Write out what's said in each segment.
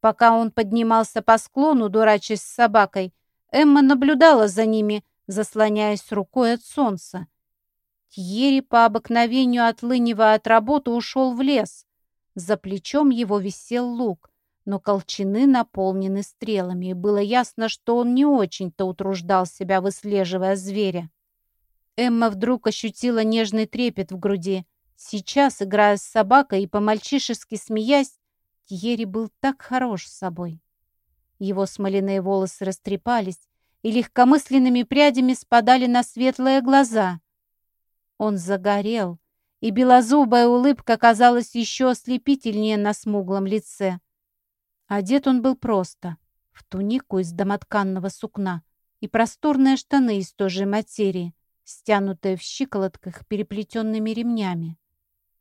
Пока он поднимался по склону, дурачась с собакой, Эмма наблюдала за ними, заслоняясь рукой от солнца. Тьерри по обыкновению, отлынивая от работы, ушел в лес. За плечом его висел лук, но колчаны наполнены стрелами, и было ясно, что он не очень-то утруждал себя, выслеживая зверя. Эмма вдруг ощутила нежный трепет в груди. Сейчас, играя с собакой и по-мальчишески смеясь, Тьерри был так хорош с собой. Его смоляные волосы растрепались и легкомысленными прядями спадали на светлые глаза. Он загорел, и белозубая улыбка казалась еще ослепительнее на смуглом лице. Одет он был просто, в тунику из домотканного сукна и просторные штаны из той же материи, стянутые в щиколотках переплетенными ремнями.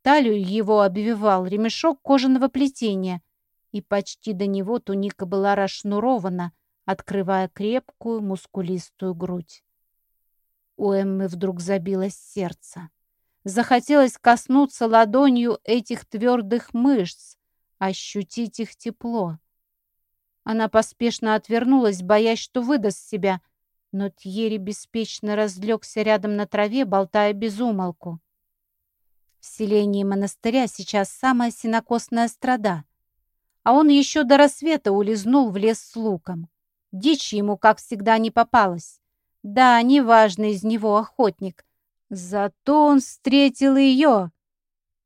Талию его обвивал ремешок кожаного плетения, и почти до него туника была расшнурована, открывая крепкую мускулистую грудь. У Эммы вдруг забилось сердце. Захотелось коснуться ладонью этих твердых мышц, ощутить их тепло. Она поспешно отвернулась, боясь, что выдаст себя, но Тьери беспечно разлегся рядом на траве, болтая без умолку. В селении монастыря сейчас самая сенокосная страда. А он еще до рассвета улизнул в лес с луком. Дичь ему, как всегда, не попалась. Да, неважно из него охотник. Зато он встретил ее.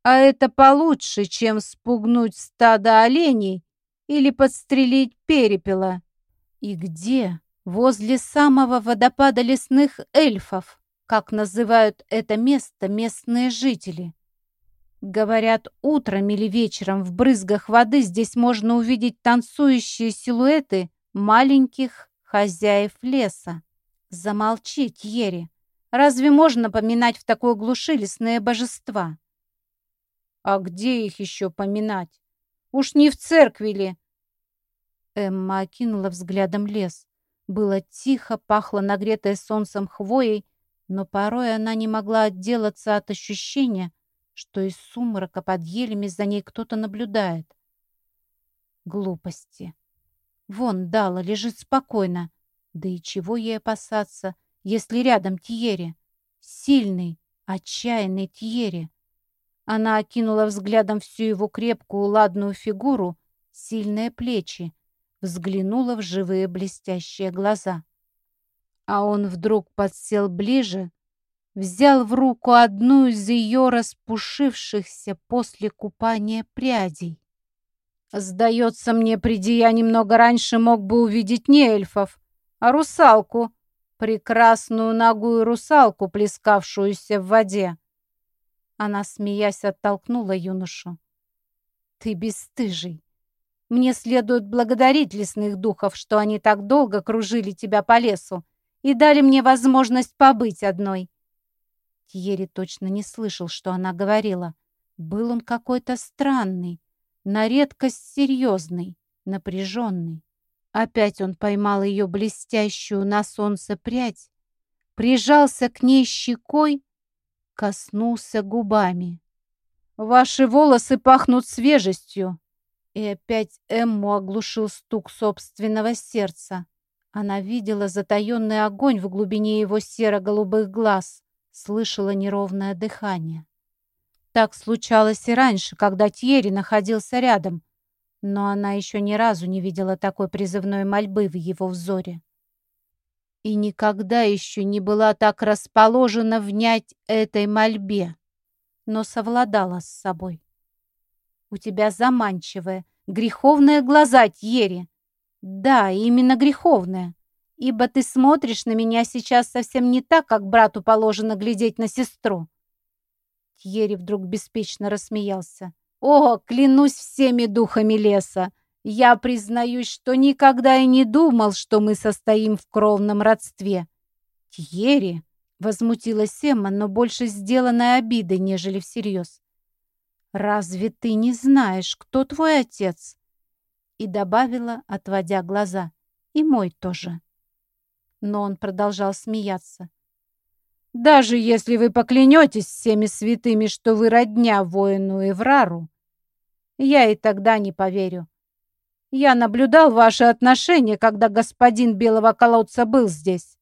А это получше, чем спугнуть стадо оленей или подстрелить перепела. И где? Возле самого водопада лесных эльфов, как называют это место местные жители. Говорят, утром или вечером в брызгах воды здесь можно увидеть танцующие силуэты маленьких хозяев леса. Замолчи, Тьерри. Разве можно поминать в такой глуши лесные божества? А где их еще поминать? Уж не в церкви ли? Эмма окинула взглядом лес. Было тихо, пахло нагретой солнцем хвоей, но порой она не могла отделаться от ощущения, что из сумрака под елями за ней кто-то наблюдает. Глупости. Вон Дала лежит спокойно. Да и чего ей опасаться, если рядом Тьери? Сильный, отчаянный Тьери. Она окинула взглядом всю его крепкую ладную фигуру, сильные плечи, взглянула в живые блестящие глаза. А он вдруг подсел ближе, взял в руку одну из ее распушившихся после купания прядей. «Сдается мне, приди я немного раньше, мог бы увидеть не эльфов, а русалку, прекрасную ногую русалку, плескавшуюся в воде». Она, смеясь, оттолкнула юношу. «Ты бесстыжий. Мне следует благодарить лесных духов, что они так долго кружили тебя по лесу и дали мне возможность побыть одной. Тьерри точно не слышал, что она говорила. Был он какой-то странный, на редкость серьезный, напряженный. Опять он поймал ее блестящую на солнце прядь, прижался к ней щекой, коснулся губами. «Ваши волосы пахнут свежестью!» И опять Эмму оглушил стук собственного сердца. Она видела затаенный огонь в глубине его серо-голубых глаз слышала неровное дыхание. Так случалось и раньше, когда Тьерри находился рядом, но она еще ни разу не видела такой призывной мольбы в его взоре. И никогда еще не была так расположена внять этой мольбе, но совладала с собой. «У тебя заманчивые, греховные глаза, Тьерри!» «Да, именно греховные ибо ты смотришь на меня сейчас совсем не так, как брату положено глядеть на сестру». Тьерри вдруг беспечно рассмеялся. «О, клянусь всеми духами леса! Я признаюсь, что никогда и не думал, что мы состоим в кровном родстве». «Тьерри!» — возмутилась Эмма, но больше сделанной обидой, нежели всерьез. «Разве ты не знаешь, кто твой отец?» И добавила, отводя глаза. «И мой тоже» но он продолжал смеяться. «Даже если вы поклянетесь всеми святыми, что вы родня воину Эврару, я и тогда не поверю. Я наблюдал ваши отношения, когда господин Белого колодца был здесь.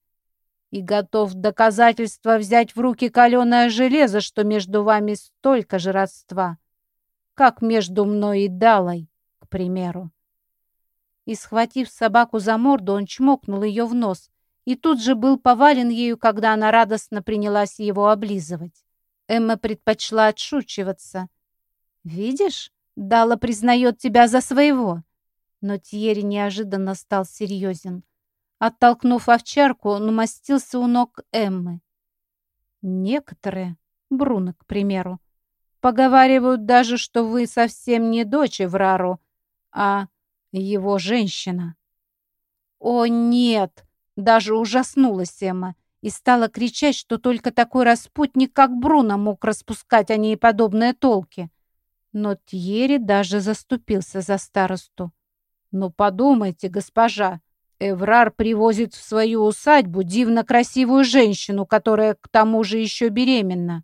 И готов доказательства взять в руки каленое железо, что между вами столько же родства, как между мной и Далой, к примеру. И, схватив собаку за морду, он чмокнул ее в нос, и тут же был повален ею, когда она радостно принялась его облизывать. Эмма предпочла отшучиваться. «Видишь, Дала признает тебя за своего». Но Тьерри неожиданно стал серьезен. Оттолкнув овчарку, он умостился у ног Эммы. Некоторые, Бруно, к примеру, поговаривают даже, что вы совсем не дочь Эврару, а его женщина. «О, нет!» — даже ужаснулась Эмма и стала кричать, что только такой распутник, как Бруно, мог распускать о ней подобные толки. Но Тьерри даже заступился за старосту. «Ну, подумайте, госпожа, Эврар привозит в свою усадьбу дивно красивую женщину, которая к тому же еще беременна.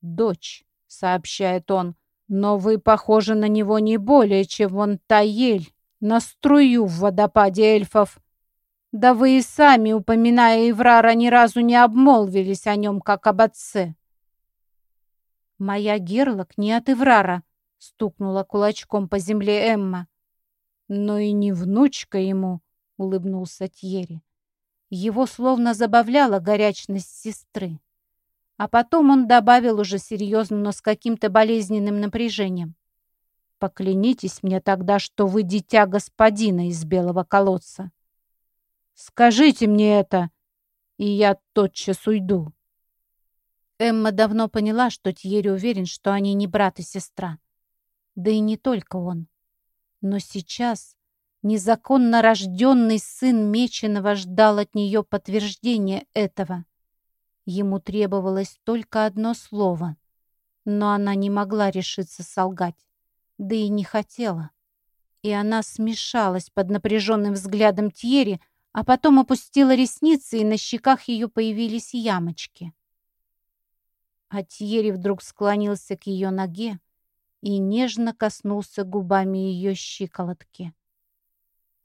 Дочь, сообщает он, но вы похожи на него не более, чем вон та ель, на струю в водопаде эльфов. Да вы и сами, упоминая Эврара, ни разу не обмолвились о нем, как об отце. «Моя Герлок не от Эврара», — стукнула кулачком по земле Эмма. «Но и не внучка ему», — улыбнулся Тьери. Его словно забавляла горячность сестры. А потом он добавил уже серьезно, но с каким-то болезненным напряжением. «Поклянитесь мне тогда, что вы дитя господина из белого колодца. Скажите мне это, и я тотчас уйду». Эмма давно поняла, что Тьерри уверен, что они не брат и сестра. Да и не только он. Но сейчас незаконно рожденный сын Меченого ждал от нее подтверждения этого. Ему требовалось только одно слово, но она не могла решиться солгать, да и не хотела. И она смешалась под напряженным взглядом Тьери, а потом опустила ресницы, и на щеках ее появились ямочки. А Тьери вдруг склонился к ее ноге и нежно коснулся губами ее щиколотки.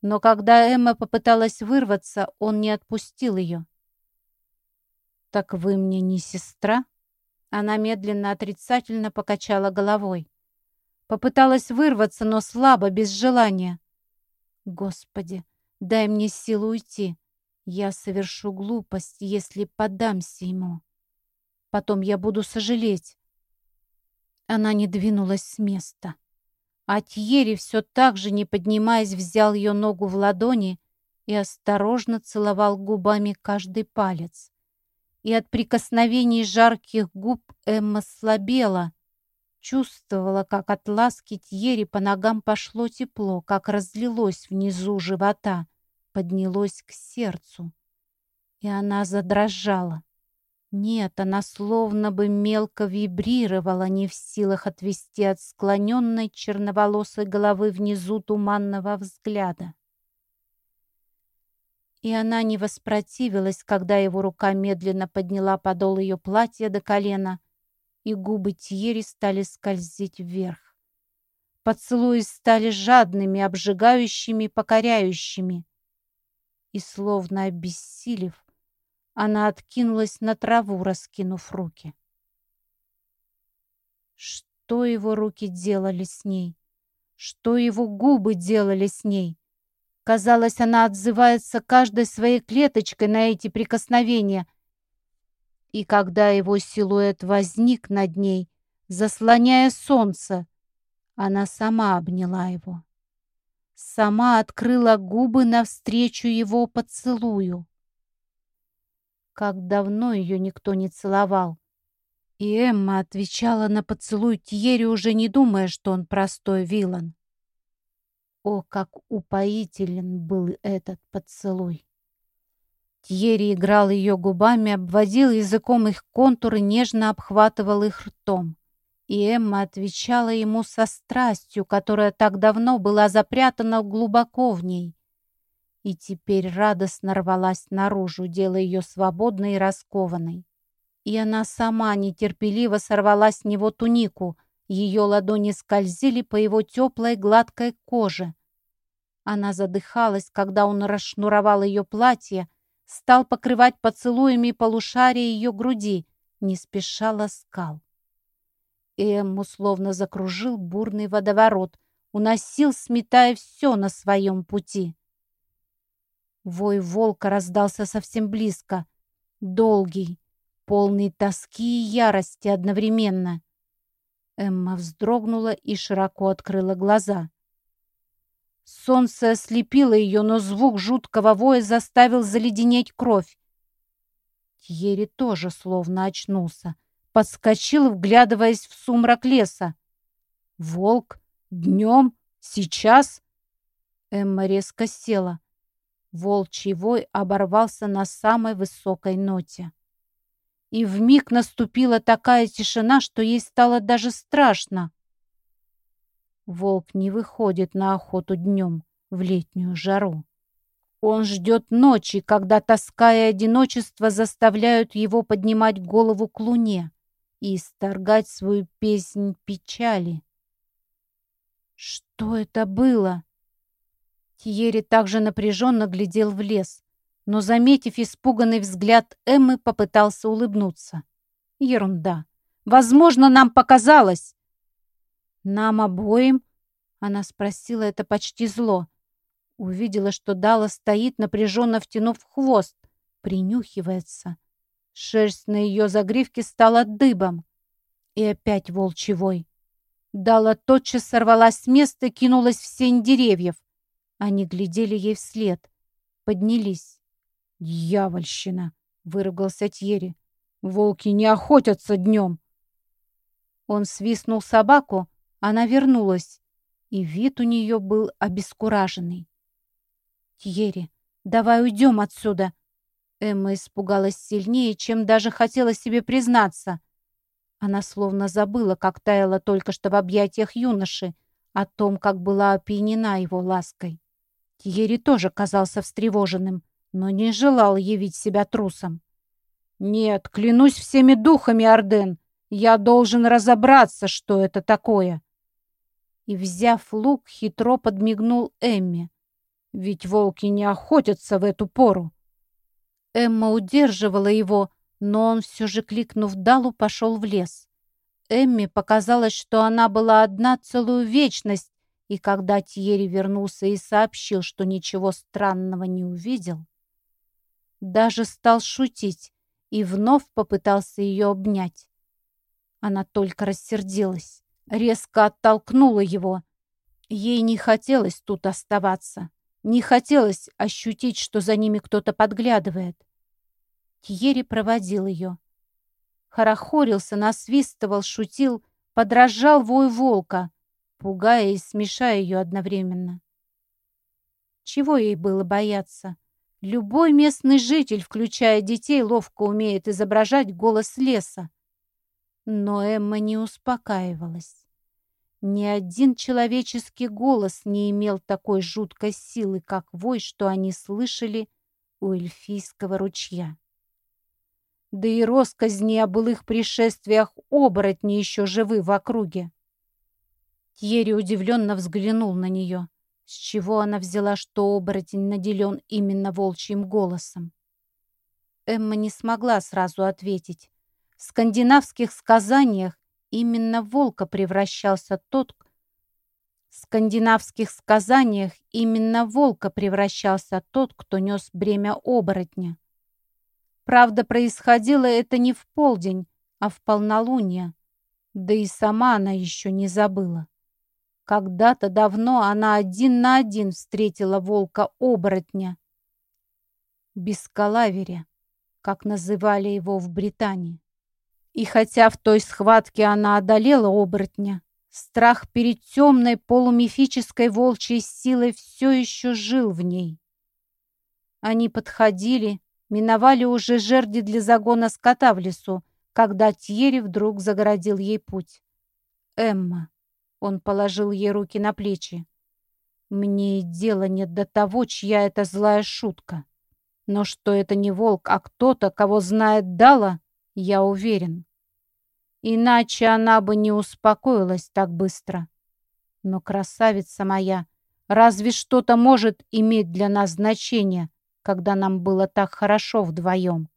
Но когда Эмма попыталась вырваться, он не отпустил ее. «Так вы мне не сестра?» Она медленно отрицательно покачала головой. Попыталась вырваться, но слабо, без желания. «Господи, дай мне силу уйти. Я совершу глупость, если поддамся ему». Потом я буду сожалеть. Она не двинулась с места. А Тьери все так же, не поднимаясь, взял ее ногу в ладони и осторожно целовал губами каждый палец. И от прикосновений жарких губ Эмма слабела, чувствовала, как от ласки Тьери по ногам пошло тепло, как разлилось внизу живота, поднялось к сердцу. И она задрожала. Нет, она словно бы мелко вибрировала, не в силах отвести от склоненной черноволосой головы внизу туманного взгляда. И она не воспротивилась, когда его рука медленно подняла подол ее платья до колена, и губы Тьери стали скользить вверх. Поцелуи стали жадными, обжигающими, покоряющими. И, словно обессилев, она откинулась на траву, раскинув руки. Что его руки делали с ней? Что его губы делали с ней? Казалось, она отзывается каждой своей клеточкой на эти прикосновения. И когда его силуэт возник над ней, заслоняя солнце, она сама обняла его. Сама открыла губы навстречу его поцелую. Как давно ее никто не целовал. И Эмма отвечала на поцелуй Тьерри, уже не думая, что он простой вилан. О, как упоителен был этот поцелуй! Тьерри играл ее губами, обводил языком их контуры, нежно обхватывал их ртом. И Эмма отвечала ему со страстью, которая так давно была запрятана глубоко в ней и теперь радостно рвалась наружу, делая ее свободной и раскованной. И она сама нетерпеливо сорвала с него тунику, ее ладони скользили по его теплой гладкой коже. Она задыхалась, когда он расшнуровал ее платье, стал покрывать поцелуями полушария ее груди, не спеша ласкал. Эмму словно закружил бурный водоворот, уносил, сметая все на своем пути. Вой волка раздался совсем близко, долгий, полный тоски и ярости одновременно. Эмма вздрогнула и широко открыла глаза. Солнце ослепило ее, но звук жуткого воя заставил заледенеть кровь. Тьерри тоже словно очнулся. Подскочил, вглядываясь в сумрак леса. «Волк? Днем? Сейчас?» Эмма резко села. Волчий вой оборвался на самой высокой ноте. И вмиг наступила такая тишина, что ей стало даже страшно. Волк не выходит на охоту днем в летнюю жару. Он ждет ночи, когда тоска и одиночество заставляют его поднимать голову к луне и исторгать свою песнь печали. Что это было? Тьерри также напряженно глядел в лес, но, заметив испуганный взгляд Эммы, попытался улыбнуться. Ерунда. Возможно, нам показалось. «Нам обоим?» Она спросила это почти зло. Увидела, что Дала стоит, напряженно втянув хвост, принюхивается. Шерсть на ее загривке стала дыбом. И опять волчевой. Дала тотчас сорвалась с места и кинулась в сень деревьев. Они глядели ей вслед. Поднялись. «Дьявольщина!» — выругался Тьерри. «Волки не охотятся днем!» Он свистнул собаку, она вернулась, и вид у нее был обескураженный. «Тьерри, давай уйдем отсюда!» Эмма испугалась сильнее, чем даже хотела себе признаться. Она словно забыла, как таяла только что в объятиях юноши, о том, как была опьянена его лаской. Тьерри тоже казался встревоженным, но не желал явить себя трусом. «Нет, клянусь всеми духами, Орден, я должен разобраться, что это такое!» И, взяв лук, хитро подмигнул Эмме. «Ведь волки не охотятся в эту пору!» Эмма удерживала его, но он все же, кликнув Далу, пошел в лес. Эмме показалось, что она была одна целую вечность, и когда Тьерри вернулся и сообщил, что ничего странного не увидел, даже стал шутить и вновь попытался ее обнять. Она только рассердилась, резко оттолкнула его. Ей не хотелось тут оставаться, не хотелось ощутить, что за ними кто-то подглядывает. Тьерри проводил ее. Хорохорился, насвистывал, шутил, подражал вой волка, пугая и смешая ее одновременно. Чего ей было бояться? Любой местный житель, включая детей, ловко умеет изображать голос леса. Но Эмма не успокаивалась. Ни один человеческий голос не имел такой жуткой силы, как вой, что они слышали у эльфийского ручья. Да и росказни о былых пришествиях оборотни еще живы в округе. Тьерри удивленно взглянул на нее. С чего она взяла, что оборотень наделен именно волчьим голосом? Эмма не смогла сразу ответить. В скандинавских сказаниях именно волка превращался тот, в скандинавских сказаниях именно волка превращался тот, кто нес бремя оборотня. Правда, происходило это не в полдень, а в полнолуние. Да и сама она еще не забыла. Когда-то давно она один на один встретила волка-оборотня. Бескалаверя, как называли его в Британии. И хотя в той схватке она одолела оборотня, страх перед темной полумифической волчьей силой все еще жил в ней. Они подходили, миновали уже жерди для загона скота в лесу, когда Тьерри вдруг загородил ей путь. Эмма. Он положил ей руки на плечи. Мне и дела нет до того, чья это злая шутка. Но что это не волк, а кто-то, кого знает Дала, я уверен. Иначе она бы не успокоилась так быстро. Но красавица моя, Разве что-то может иметь для нас значение, когда нам было так хорошо вдвоем?»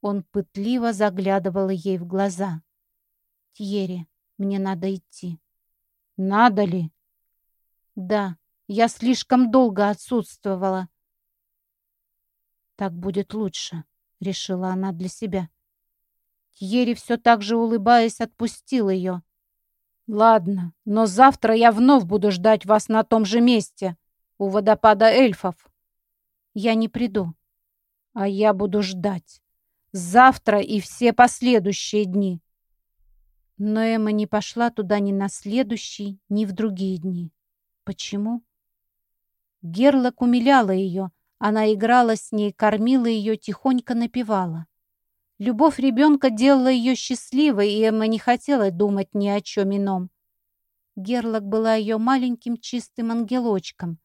Он пытливо заглядывал ей в глаза. «Тьерри, мне надо идти». «Надо ли?» «Да, я слишком долго отсутствовала». «Так будет лучше», — решила она для себя. Тьерри все так же улыбаясь отпустил ее. «Ладно, но завтра я вновь буду ждать вас на том же месте, у водопада эльфов». «Я не приду». «А я буду ждать. Завтра и все последующие дни». Но Эмма не пошла туда ни на следующий, ни в другие дни. Почему? Герлок умиляла ее. Она играла с ней, кормила ее, тихонько напевала. Любовь ребенка делала ее счастливой, и Эмма не хотела думать ни о чем ином. Герлок была ее маленьким чистым ангелочком,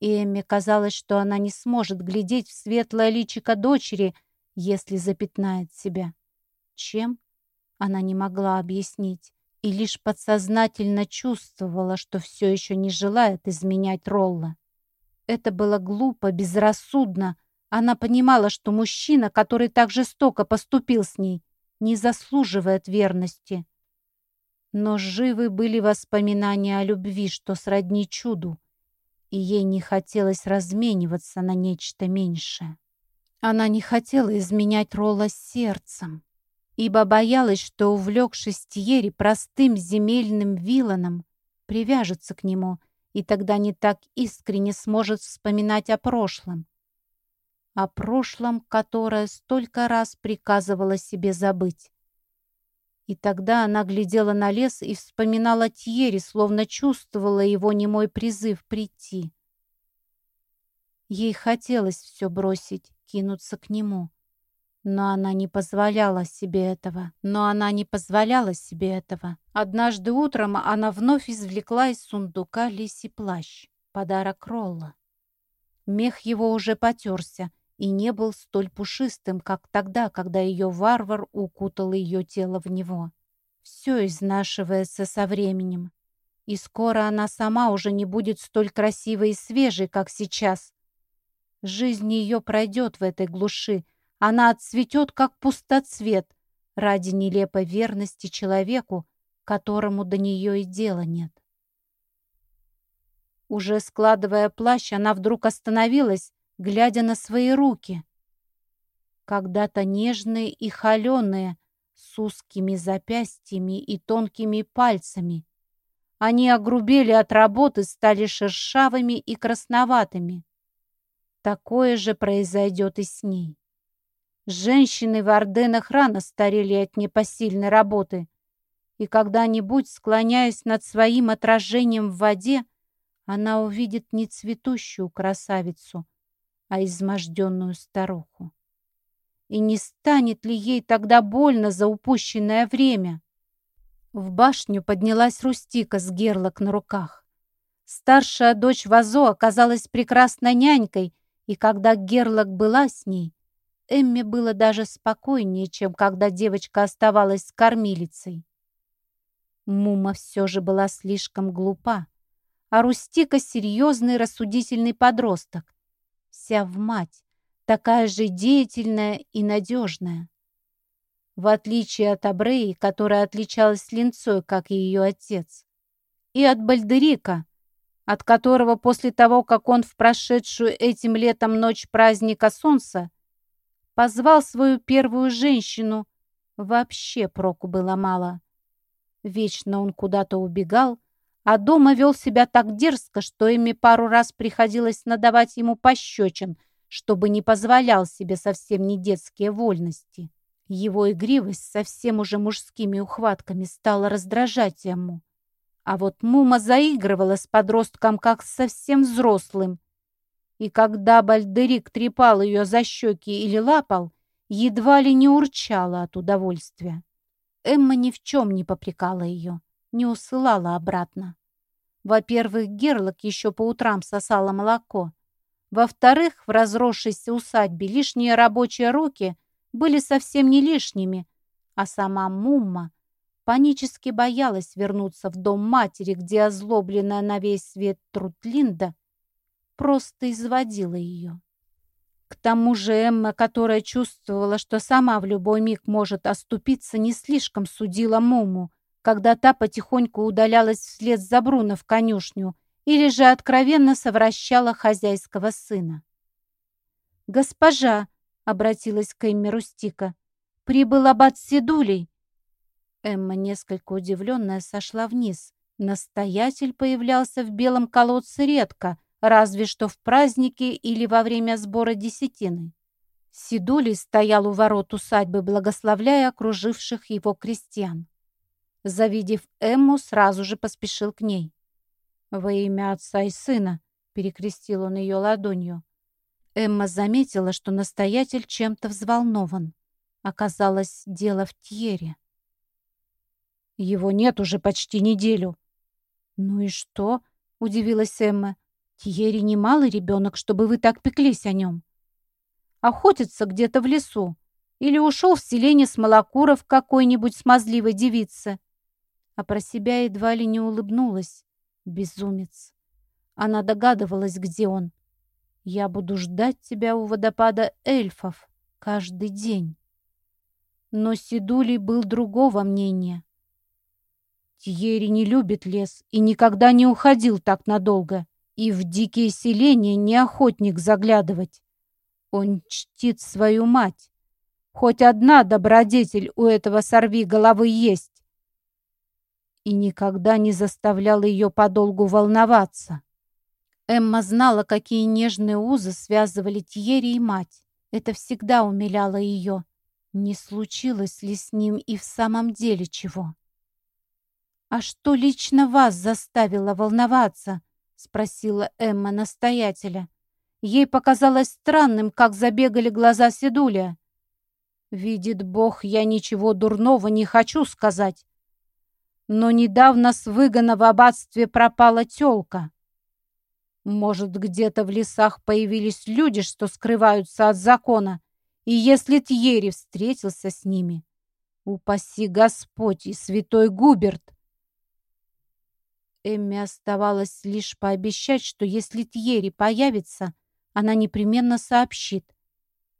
и Эмме казалось, что она не сможет глядеть в светлое личико дочери, если запятнает себя. Чем? Она не могла объяснить и лишь подсознательно чувствовала, что все еще не желает изменять Ролла. Это было глупо, безрассудно, она понимала, что мужчина, который так жестоко поступил с ней, не заслуживает верности. Но живы были воспоминания о любви, что сродни чуду, и ей не хотелось размениваться на нечто меньшее. Она не хотела изменять Ролла сердцем, ибо боялась, что, увлекшись Тьери простым земельным виланом, привяжется к нему, и тогда не так искренне сможет вспоминать о прошлом о прошлом, которое столько раз приказывала себе забыть. И тогда она глядела на лес и вспоминала Тьери, словно чувствовала его немой призыв прийти. Ей хотелось все бросить, кинуться к нему. Но она не позволяла себе этого. Но она не позволяла себе этого. Однажды утром она вновь извлекла из сундука лисий плащ. Подарок Ролла. Мех его уже потерся, и не был столь пушистым, как тогда, когда ее варвар укутал ее тело в него. Все изнашивается со временем, и скоро она сама уже не будет столь красивой и свежей, как сейчас. Жизнь ее пройдет в этой глуши, она отцветет, как пустоцвет, ради нелепой верности человеку, которому до нее и дела нет. Уже складывая плащ, она вдруг остановилась, глядя на свои руки. Когда-то нежные и холеные, с узкими запястьями и тонкими пальцами. Они огрубели от работы, стали шершавыми и красноватыми. Такое же произойдет и с ней. Женщины в Орденах рано старели от непосильной работы, и когда-нибудь, склоняясь над своим отражением в воде, она увидит не цветущую красавицу, а изможденную старуху. И не станет ли ей тогда больно за упущенное время? В башню поднялась Рустика с герлок на руках. Старшая дочь Вазо оказалась прекрасной нянькой, и когда Герлок была с ней, Эмме было даже спокойнее, чем когда девочка оставалась с кормилицей. Мума все же была слишком глупа, а Рустика — серьезный рассудительный подросток, вся в мать, такая же деятельная и надежная. В отличие от Абреи, которая отличалась линцой, как и ее отец, и от Бальдерика, от которого после того, как он в прошедшую этим летом ночь праздника солнца позвал свою первую женщину, вообще проку было мало. Вечно он куда-то убегал, а дома вел себя так дерзко, что ими пару раз приходилось надавать ему пощечин, чтобы не позволял себе совсем не детские вольности. Его игривость совсем уже мужскими ухватками стала раздражать ему. А вот Мума заигрывала с подростком как совсем взрослым. И когда Бальдерик трепал ее за щеки или лапал, едва ли не урчала от удовольствия. Эмма ни в чем не попрекала ее не усылала обратно. Во-первых, Герлок еще по утрам сосала молоко. Во-вторых, в разросшейся усадьбе лишние рабочие руки были совсем не лишними, а сама Мумма панически боялась вернуться в дом матери, где озлобленная на весь свет Трутлинда просто изводила ее. К тому же Эмма, которая чувствовала, что сама в любой миг может оступиться, не слишком судила Муму, когда та потихоньку удалялась вслед за Бруно в конюшню или же откровенно совращала хозяйского сына. «Госпожа!» — обратилась к Эмме Рустика. «Прибыл аббат Седулей!» Эмма, несколько удивленная, сошла вниз. Настоятель появлялся в белом колодце редко, разве что в праздники или во время сбора десятины. Сидулей стоял у ворот усадьбы, благословляя окруживших его крестьян. Завидев Эмму, сразу же поспешил к ней. «Во имя отца и сына», — перекрестил он ее ладонью. Эмма заметила, что настоятель чем-то взволнован. Оказалось, дело в Тьере. «Его нет уже почти неделю». «Ну и что?» — удивилась Эмма. «Тьери немалый ребенок, чтобы вы так пеклись о нем. Охотится где-то в лесу или ушел в селение Смолокуров какой-нибудь смазливой девице а про себя едва ли не улыбнулась. Безумец. Она догадывалась, где он. «Я буду ждать тебя у водопада эльфов каждый день». Но Сидулей был другого мнения. Тьери не любит лес и никогда не уходил так надолго. И в дикие селения не охотник заглядывать. Он чтит свою мать. Хоть одна добродетель у этого сорви головы есть и никогда не заставлял ее подолгу волноваться. Эмма знала, какие нежные узы связывали Тьери и мать. Это всегда умиляло ее. Не случилось ли с ним и в самом деле чего? «А что лично вас заставило волноваться?» — спросила Эмма настоятеля. Ей показалось странным, как забегали глаза Седуля. «Видит Бог, я ничего дурного не хочу сказать. Но недавно с выгона в аббатстве пропала тёлка. Может, где-то в лесах появились люди, что скрываются от закона, и если Тьери встретился с ними, упаси Господь и святой Губерт. Эмми оставалось лишь пообещать, что если Тьери появится, она непременно сообщит,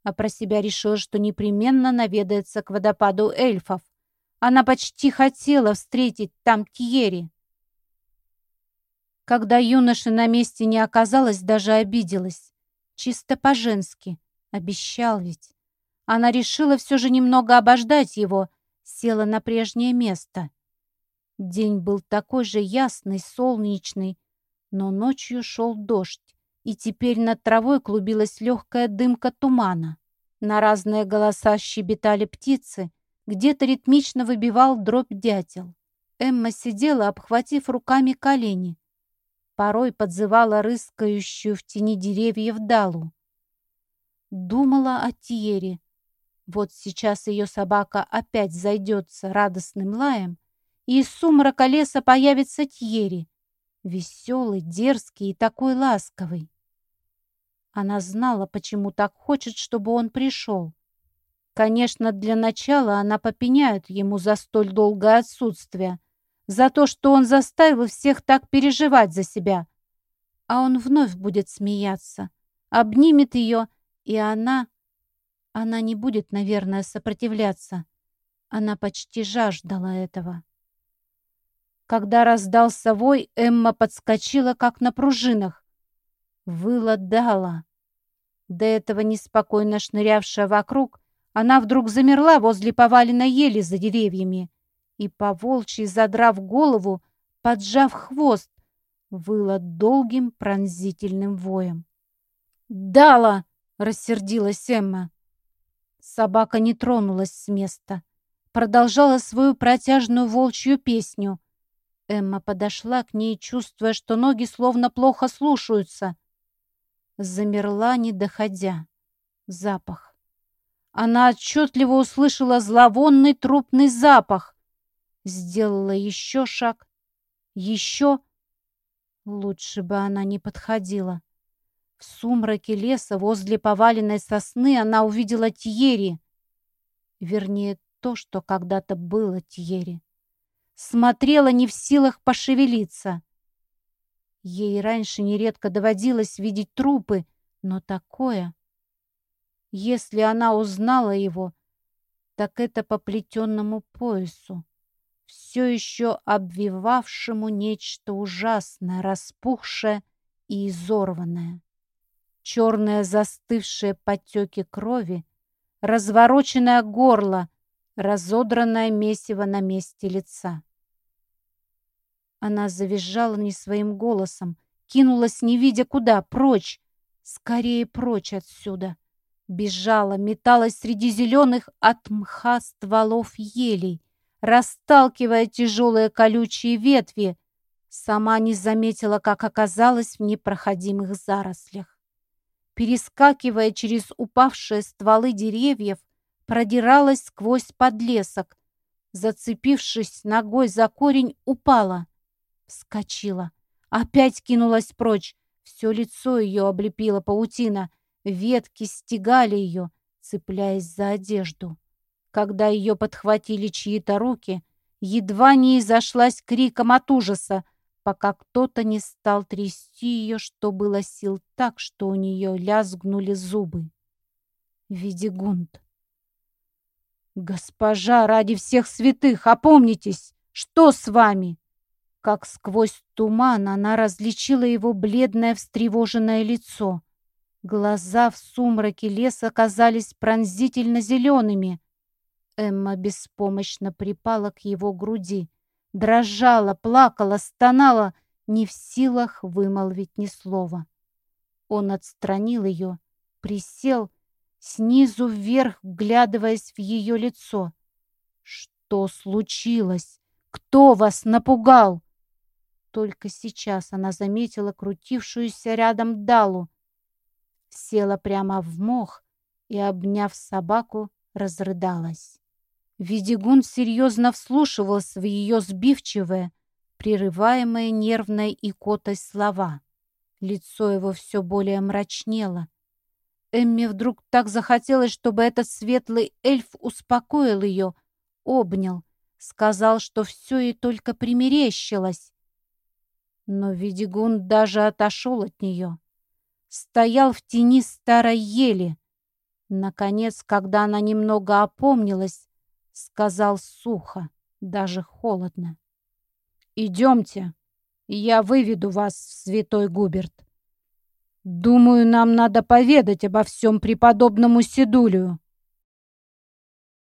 а про себя решила, что непременно наведается к водопаду эльфов. Она почти хотела встретить там Тьери. Когда юноши на месте не оказалось, даже обиделась. Чисто по-женски. Обещал ведь. Она решила все же немного обождать его, села на прежнее место. День был такой же ясный, солнечный, но ночью шел дождь, и теперь над травой клубилась легкая дымка тумана. На разные голоса щебетали птицы — где-то ритмично выбивал дробь дятел. Эмма сидела, обхватив руками колени. Порой подзывала рыскающую в тени деревьев Далу. Думала о Тьере. Вот сейчас ее собака опять зайдется радостным лаем, и из сумрака леса появится Тьери, веселый, дерзкий и такой ласковый. Она знала, почему так хочет, чтобы он пришел. Конечно, для начала она попеняет ему за столь долгое отсутствие, за то, что он заставил всех так переживать за себя. А он вновь будет смеяться, обнимет ее, и она... Она не будет, наверное, сопротивляться. Она почти жаждала этого. Когда раздался вой, Эмма подскочила, как на пружинах. Выла дала. До этого неспокойно шнырявшая вокруг, она вдруг замерла возле поваленной ели за деревьями и, поволчьи задрав голову, поджав хвост, выла долгим пронзительным воем. «Дала!» — рассердилась Эмма. Собака не тронулась с места. Продолжала свою протяжную волчью песню. Эмма подошла к ней, чувствуя, что ноги словно плохо слушаются. Замерла, не доходя. Запах. Она отчетливо услышала зловонный трупный запах. Сделала еще шаг. Еще. Лучше бы она не подходила. В сумраке леса возле поваленной сосны она увидела Тьери. Вернее, то, что когда-то было Тьери. Смотрела не в силах пошевелиться. Ей раньше нередко доводилось видеть трупы, но такое... Если она узнала его, так это по плетенному поясу, все еще обвивавшему нечто ужасное, распухшее и изорванное. Черные застывшие потеки крови, развороченное горло, разодранное месиво на месте лица. Она завизжала не своим голосом, кинулась, не видя куда, прочь, скорее прочь отсюда. Бежала, металась среди зеленых от мха стволов елей, расталкивая тяжелые колючие ветви, сама не заметила, как оказалась в непроходимых зарослях. Перескакивая через упавшие стволы деревьев, продиралась сквозь подлесок. Зацепившись ногой за корень, упала. Вскочила. Опять кинулась прочь. Все лицо ее облепила паутина. Ветки стегали ее, цепляясь за одежду. Когда ее подхватили чьи-то руки, едва не изошлась криком от ужаса, пока кто-то не стал трясти ее, что было сил так, что у нее лязгнули зубы. Видигунд. «Госпожа, ради всех святых, опомнитесь! Что с вами?» Как сквозь туман она различила его бледное встревоженное лицо. Глаза в сумраке леса казались пронзительно зелеными. Эмма беспомощно припала к его груди, дрожала, плакала, стонала, не в силах вымолвить ни слова. Он отстранил ее, присел снизу вверх, вглядываясь в ее лицо. «Что случилось? Кто вас напугал?» Только сейчас она заметила крутившуюся рядом Далу. Села прямо в мох и, обняв собаку, разрыдалась. Видигун серьезно вслушивался в ее сбивчивые, прерываемые нервной икотой слова. Лицо его все более мрачнело. Эмме вдруг так захотелось, чтобы этот светлый эльф успокоил ее, обнял, сказал, что все ей только примерещилось. Но Видигун даже отошел от нее. Стоял в тени старой ели. Наконец, когда она немного опомнилась, сказал сухо, даже холодно. «Идемте, я выведу вас в святой Губерт». Думаю, нам надо поведать обо всем преподобному Седулию.